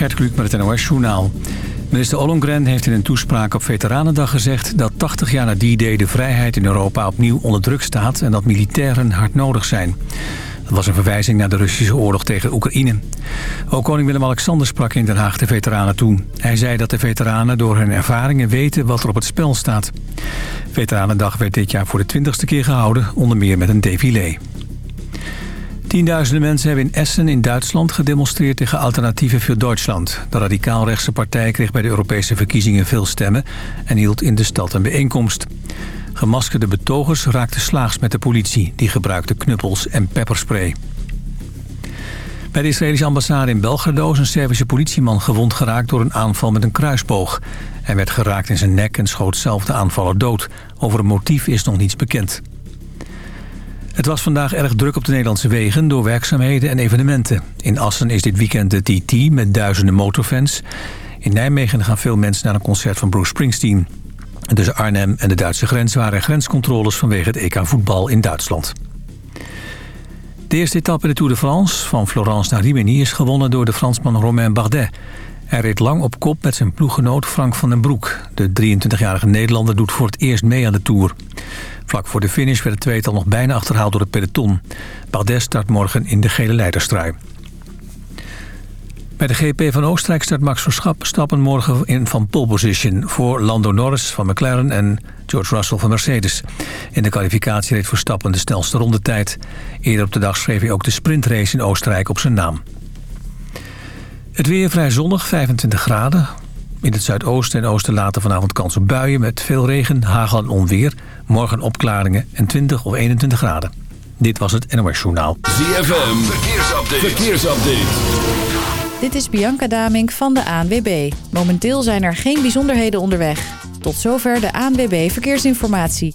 Gert Kluk met het NOS Journaal. Minister Ollongren heeft in een toespraak op Veteranendag gezegd... dat 80 jaar na die day de vrijheid in Europa opnieuw onder druk staat... en dat militairen hard nodig zijn. Dat was een verwijzing naar de Russische oorlog tegen Oekraïne. Ook koning Willem-Alexander sprak in Den Haag de veteranen toe. Hij zei dat de veteranen door hun ervaringen weten wat er op het spel staat. Veteranendag werd dit jaar voor de twintigste keer gehouden, onder meer met een défilé. Tienduizenden mensen hebben in Essen in Duitsland gedemonstreerd tegen Alternatieven voor Duitsland. De radicaalrechtse partij kreeg bij de Europese verkiezingen veel stemmen en hield in de stad een bijeenkomst. Gemaskerde betogers raakten slaags met de politie. Die gebruikte knuppels en pepperspray. Bij de Israëlische ambassade in Belgrado is een Servische politieman gewond geraakt door een aanval met een kruisboog. Hij werd geraakt in zijn nek en schoot zelf de aanvaller dood. Over een motief is nog niets bekend. Het was vandaag erg druk op de Nederlandse wegen door werkzaamheden en evenementen. In Assen is dit weekend de TT met duizenden motorfans. In Nijmegen gaan veel mensen naar een concert van Bruce Springsteen. Tussen Arnhem en de Duitse grens waren grenscontroles vanwege het EK voetbal in Duitsland. De eerste etappe in de Tour de France, van Florence naar Rimini... is gewonnen door de Fransman Romain Bardet. Hij reed lang op kop met zijn ploeggenoot Frank van den Broek. De 23-jarige Nederlander doet voor het eerst mee aan de Tour. Vlak voor de finish werd het tweetal nog bijna achterhaald door het peloton. Bardet start morgen in de gele leiderstrui. Bij de GP van Oostenrijk start Max Verstappen morgen in van pole position... voor Lando Norris van McLaren en George Russell van Mercedes. In de kwalificatie reed Verstappen de snelste rondetijd. Eerder op de dag schreef hij ook de sprintrace in Oostenrijk op zijn naam. Het weer vrij zonnig, 25 graden. In het zuidoosten en oosten later vanavond kans op buien... met veel regen, hagel en onweer. Morgen opklaringen en 20 of 21 graden. Dit was het NOS Journaal. ZFM, verkeersupdate. verkeersupdate. Dit is Bianca Damink van de ANWB. Momenteel zijn er geen bijzonderheden onderweg. Tot zover de ANWB Verkeersinformatie.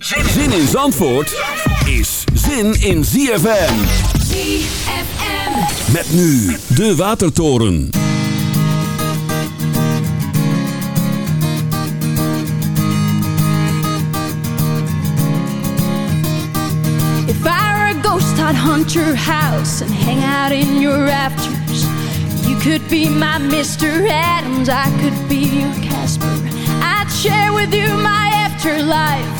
Zin in Zandvoort is zin in ZFM. ZFM. Met nu de Watertoren. If I were a ghost, I'd hunt your house and hang out in your rafters. You could be my Mr. Adams, I could be your Casper. I'd share with you my afterlife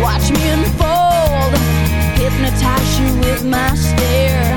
Watch me unfold. Hypnotize you with my stare,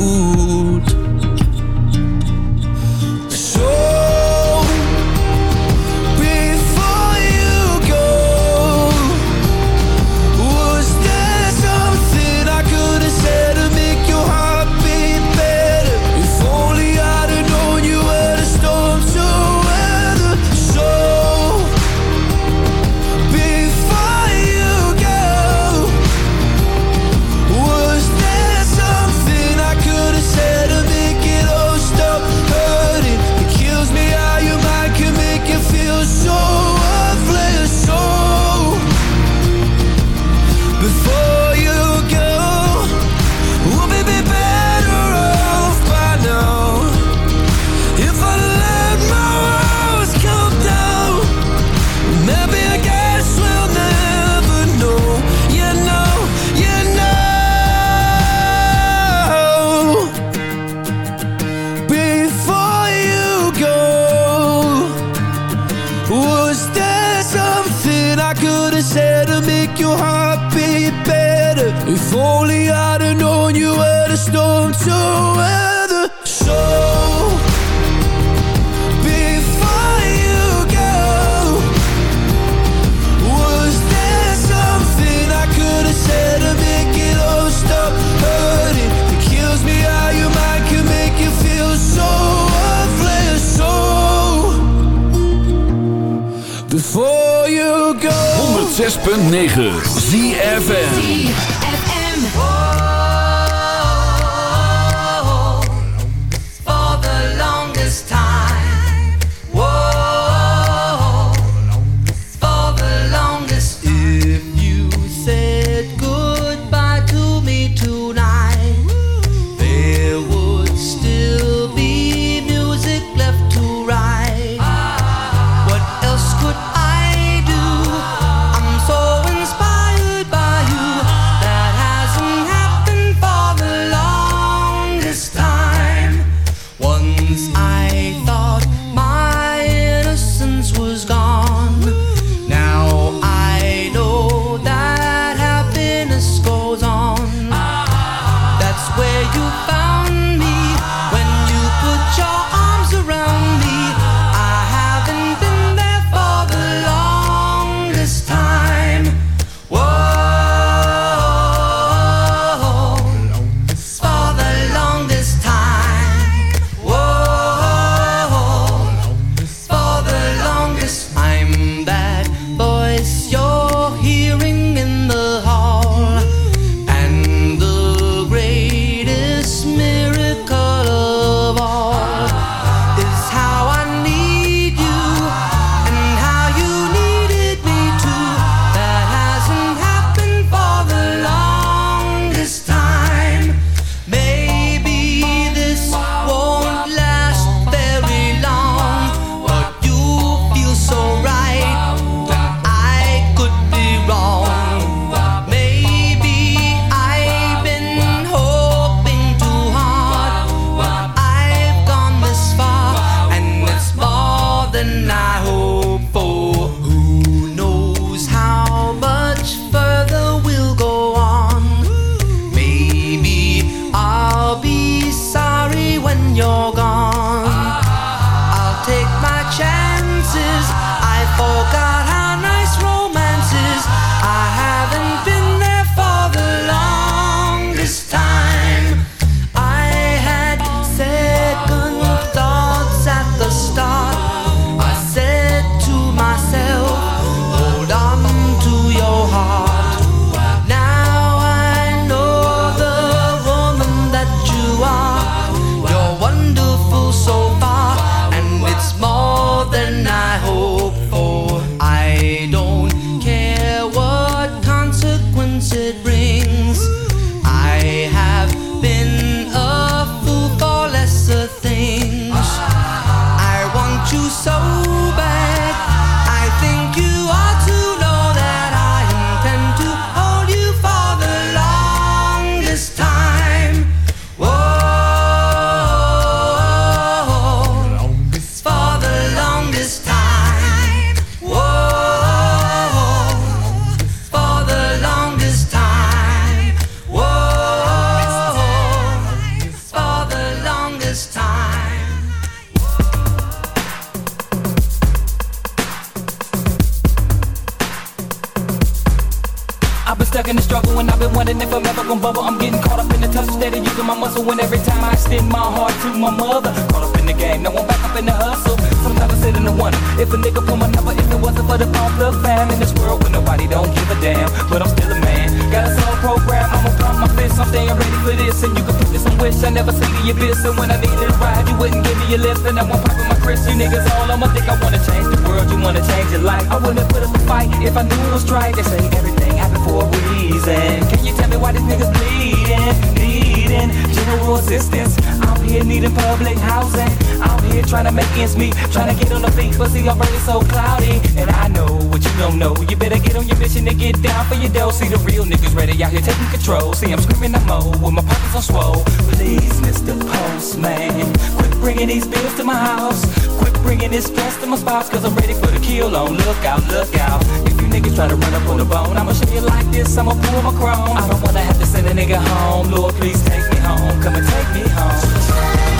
Adele, see the real niggas ready out here taking control. See, I'm screaming at Mo with my pockets on swole. Please, Mr. Postman, quit bringing these bills to my house. Quit bringing this stress to my spouse, cause I'm ready for the kill on. Look out, look out. If you niggas try to run up on the bone, I'ma show you like this, I'ma pull my chrome. I don't wanna have to send a nigga home. Lord, please take me home. Come and take me home.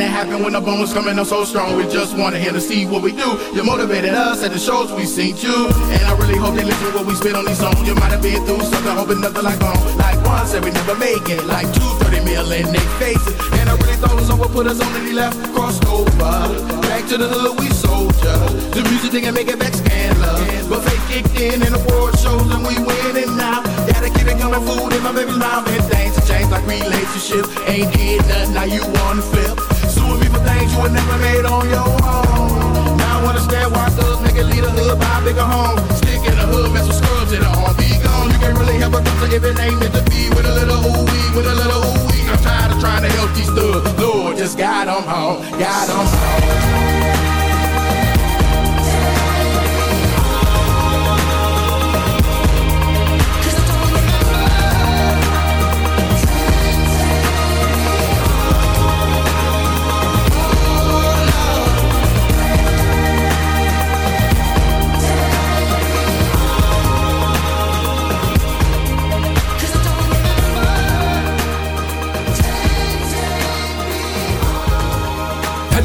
it happened when the bones coming up so strong. We just wanna hear to see what we do. You motivated us at the shows we seen you. And I really hope they listen to what we spit on these songs. You might have been through something, hoping nothing like gone, Like one said we never make it, like two, 30 million they face it. And I really thought it was over, put us on and he left, crossed over. Back to the hood, we soldier. The music they can make it back scandal. But fake kicked in and the shows and we winning now. Gotta keep it coming, food in my baby's mouth. And things change like relationships. Ain't did nothing, now you wanna flip things you would never made on your own. Now I understand why thugs nigga lead a hood, by a bigger home. Stick in the hood, mess with scrubs in the home. Be gone, you can't really help a doctor if it ain't meant to be. With a little ooh wee, with a little ooh wee. I'm tired of trying to help these thugs. Lord, just got them home, got them home.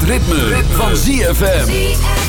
ritme, van ZFM.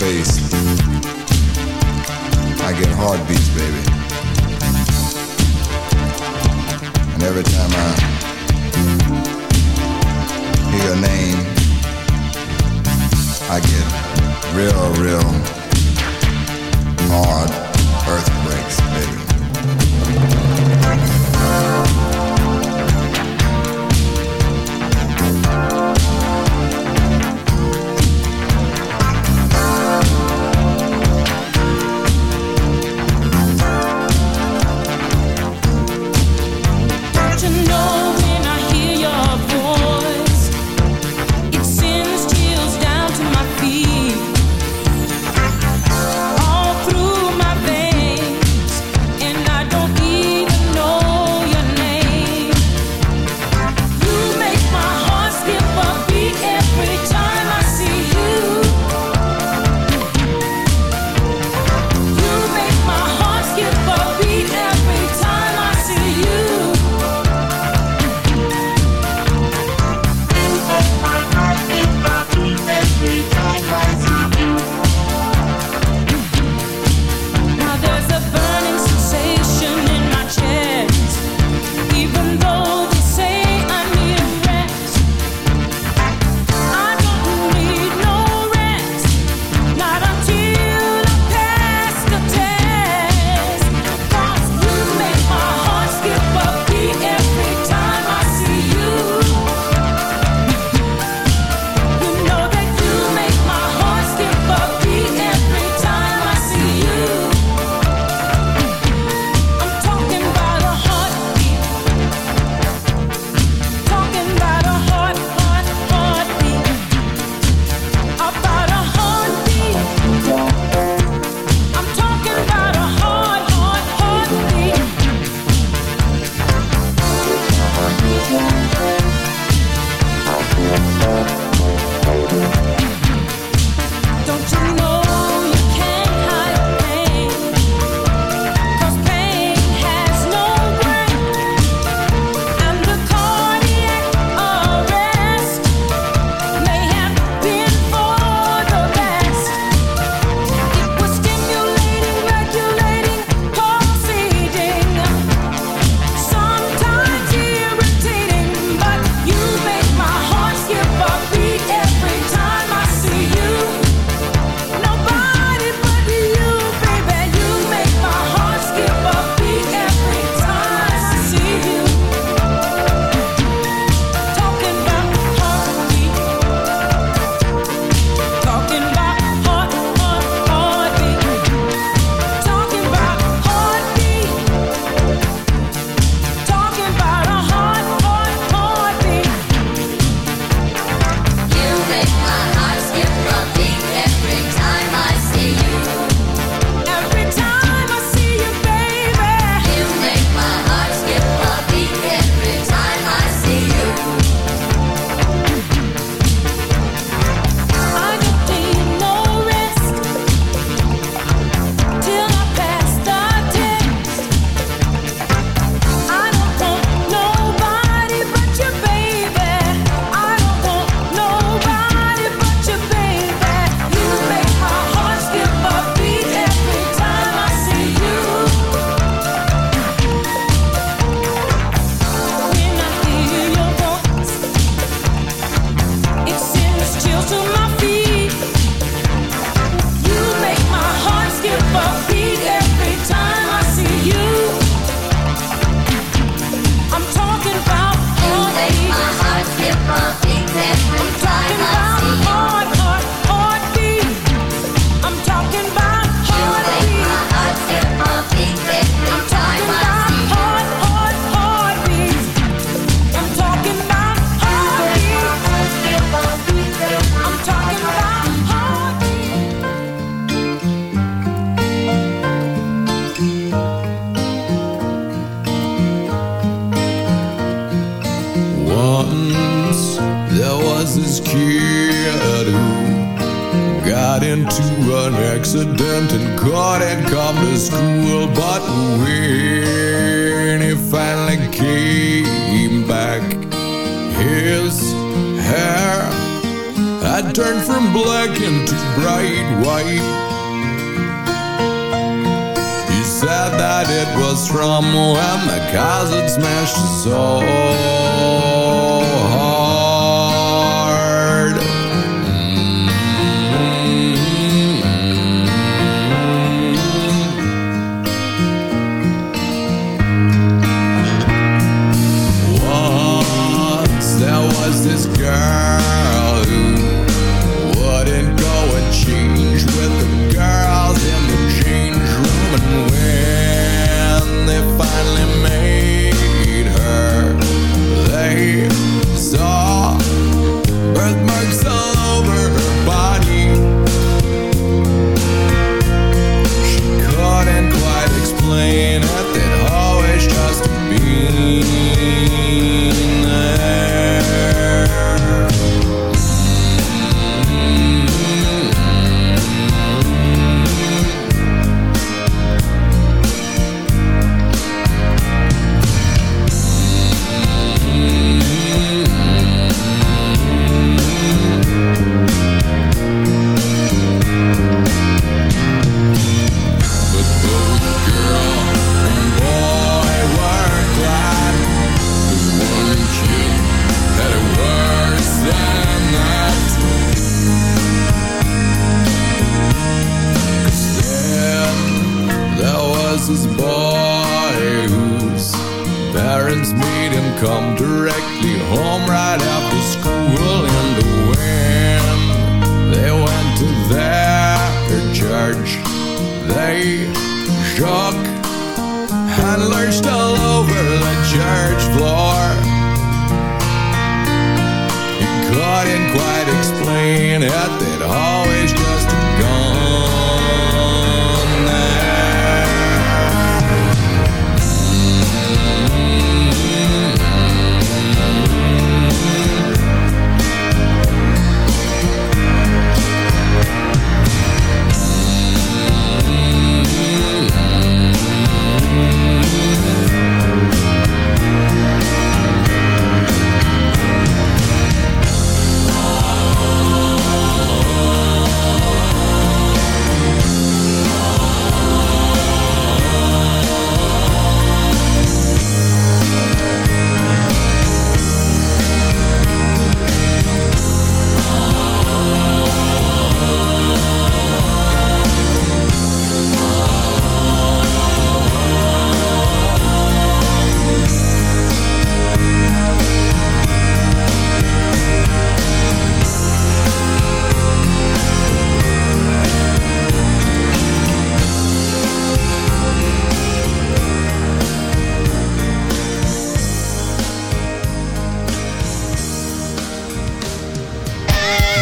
Face,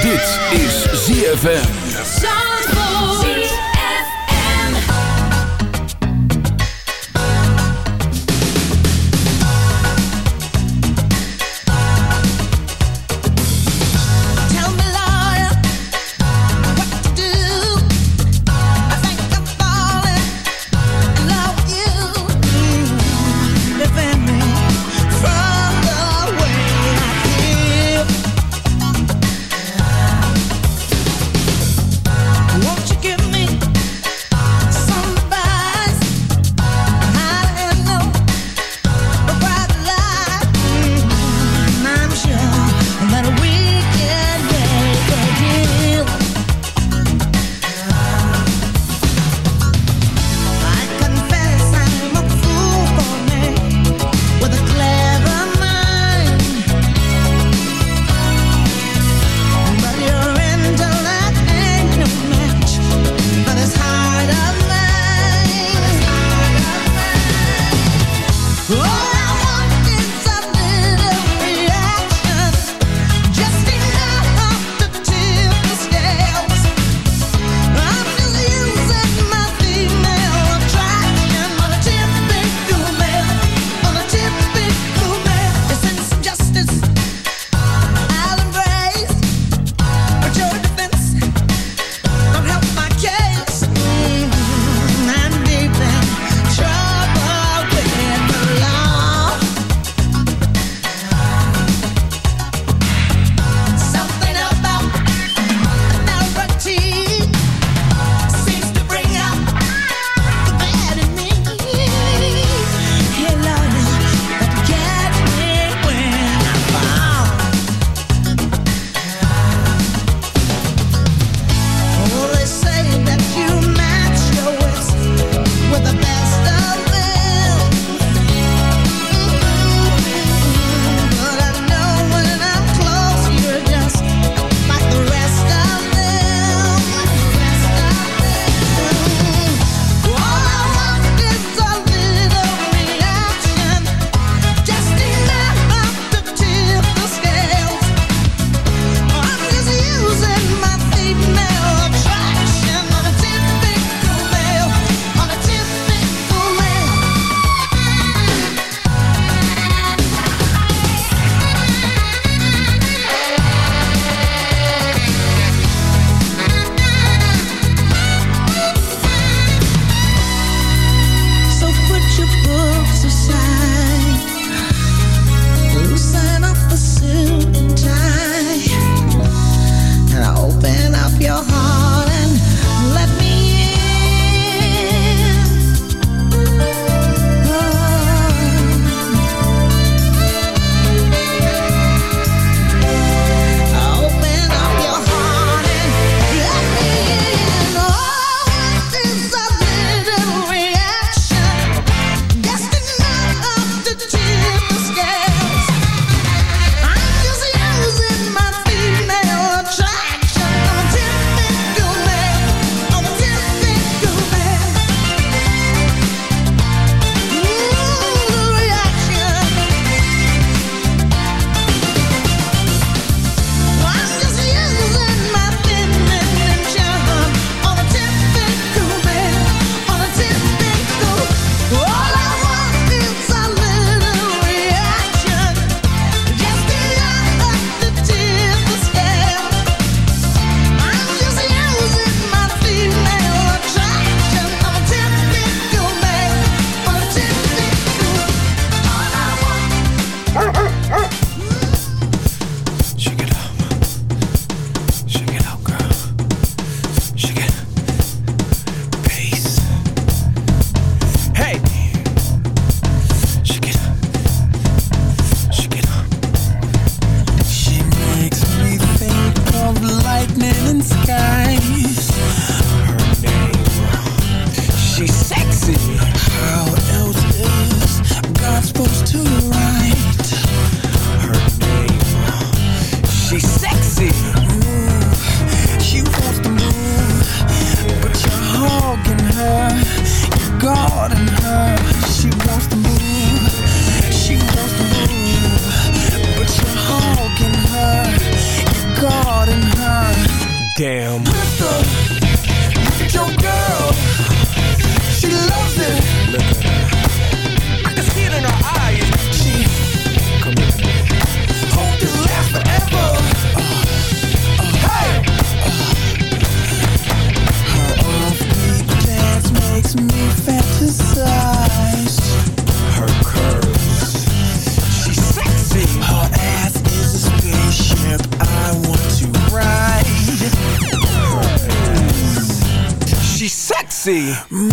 Dit is ZFM.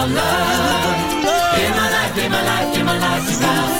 about love. In my life, give my life, give my life, to God.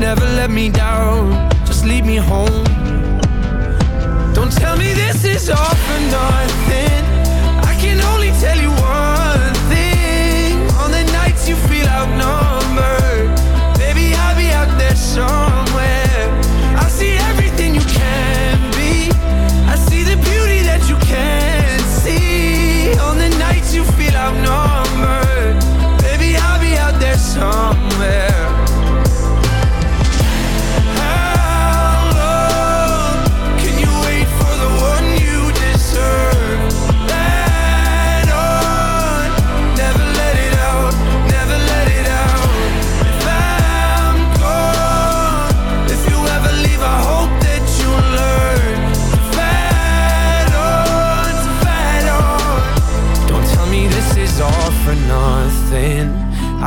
Never let me down, just lead me home. Don't tell me this is all for nothing. I can only tell you one thing. On the nights you feel outnumbered, baby, I'll be out there somewhere. I see everything you can be. I see the beauty that you can't see. On the nights you feel outnumbered, baby, I'll be out there somewhere.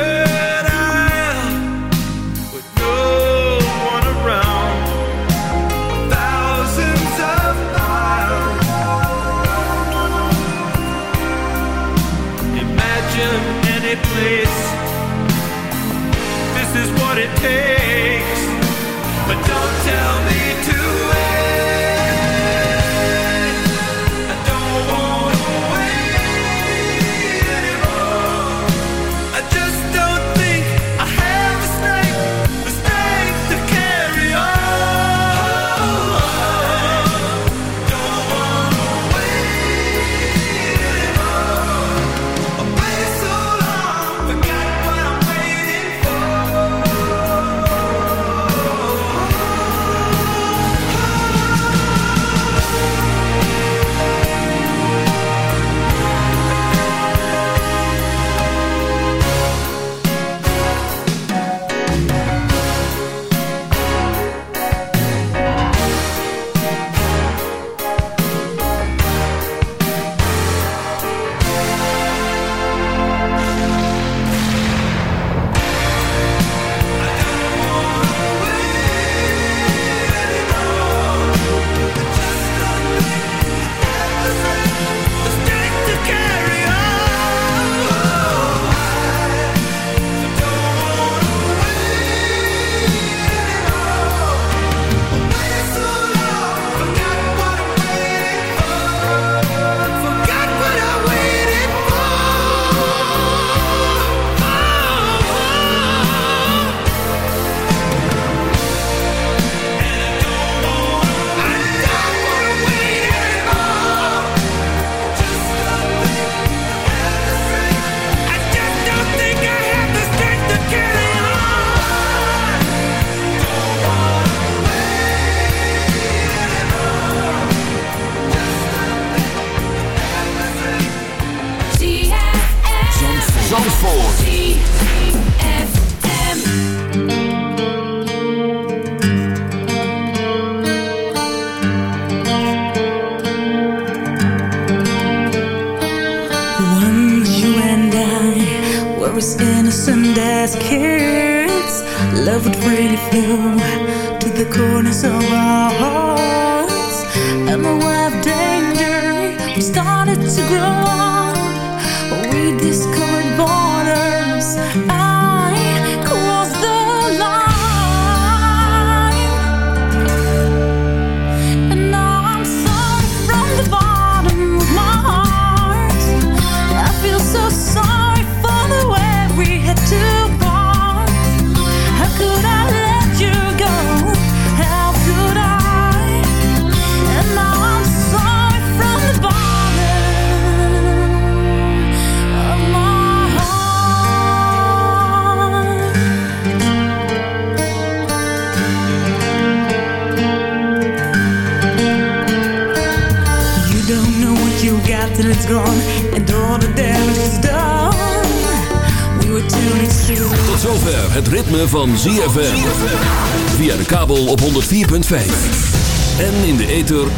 Deus.